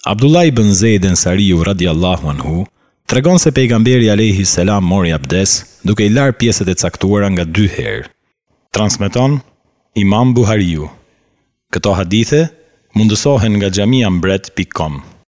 Abdullah i Bënzejde në radi Allahu anhu, tregon se pejgamberi Alehi Selam mori abdes duke i larë pjeset e caktuara nga dy herë. Transmeton Imam Buhariu. Këto hadithe mundësohen nga gjamiambret.com.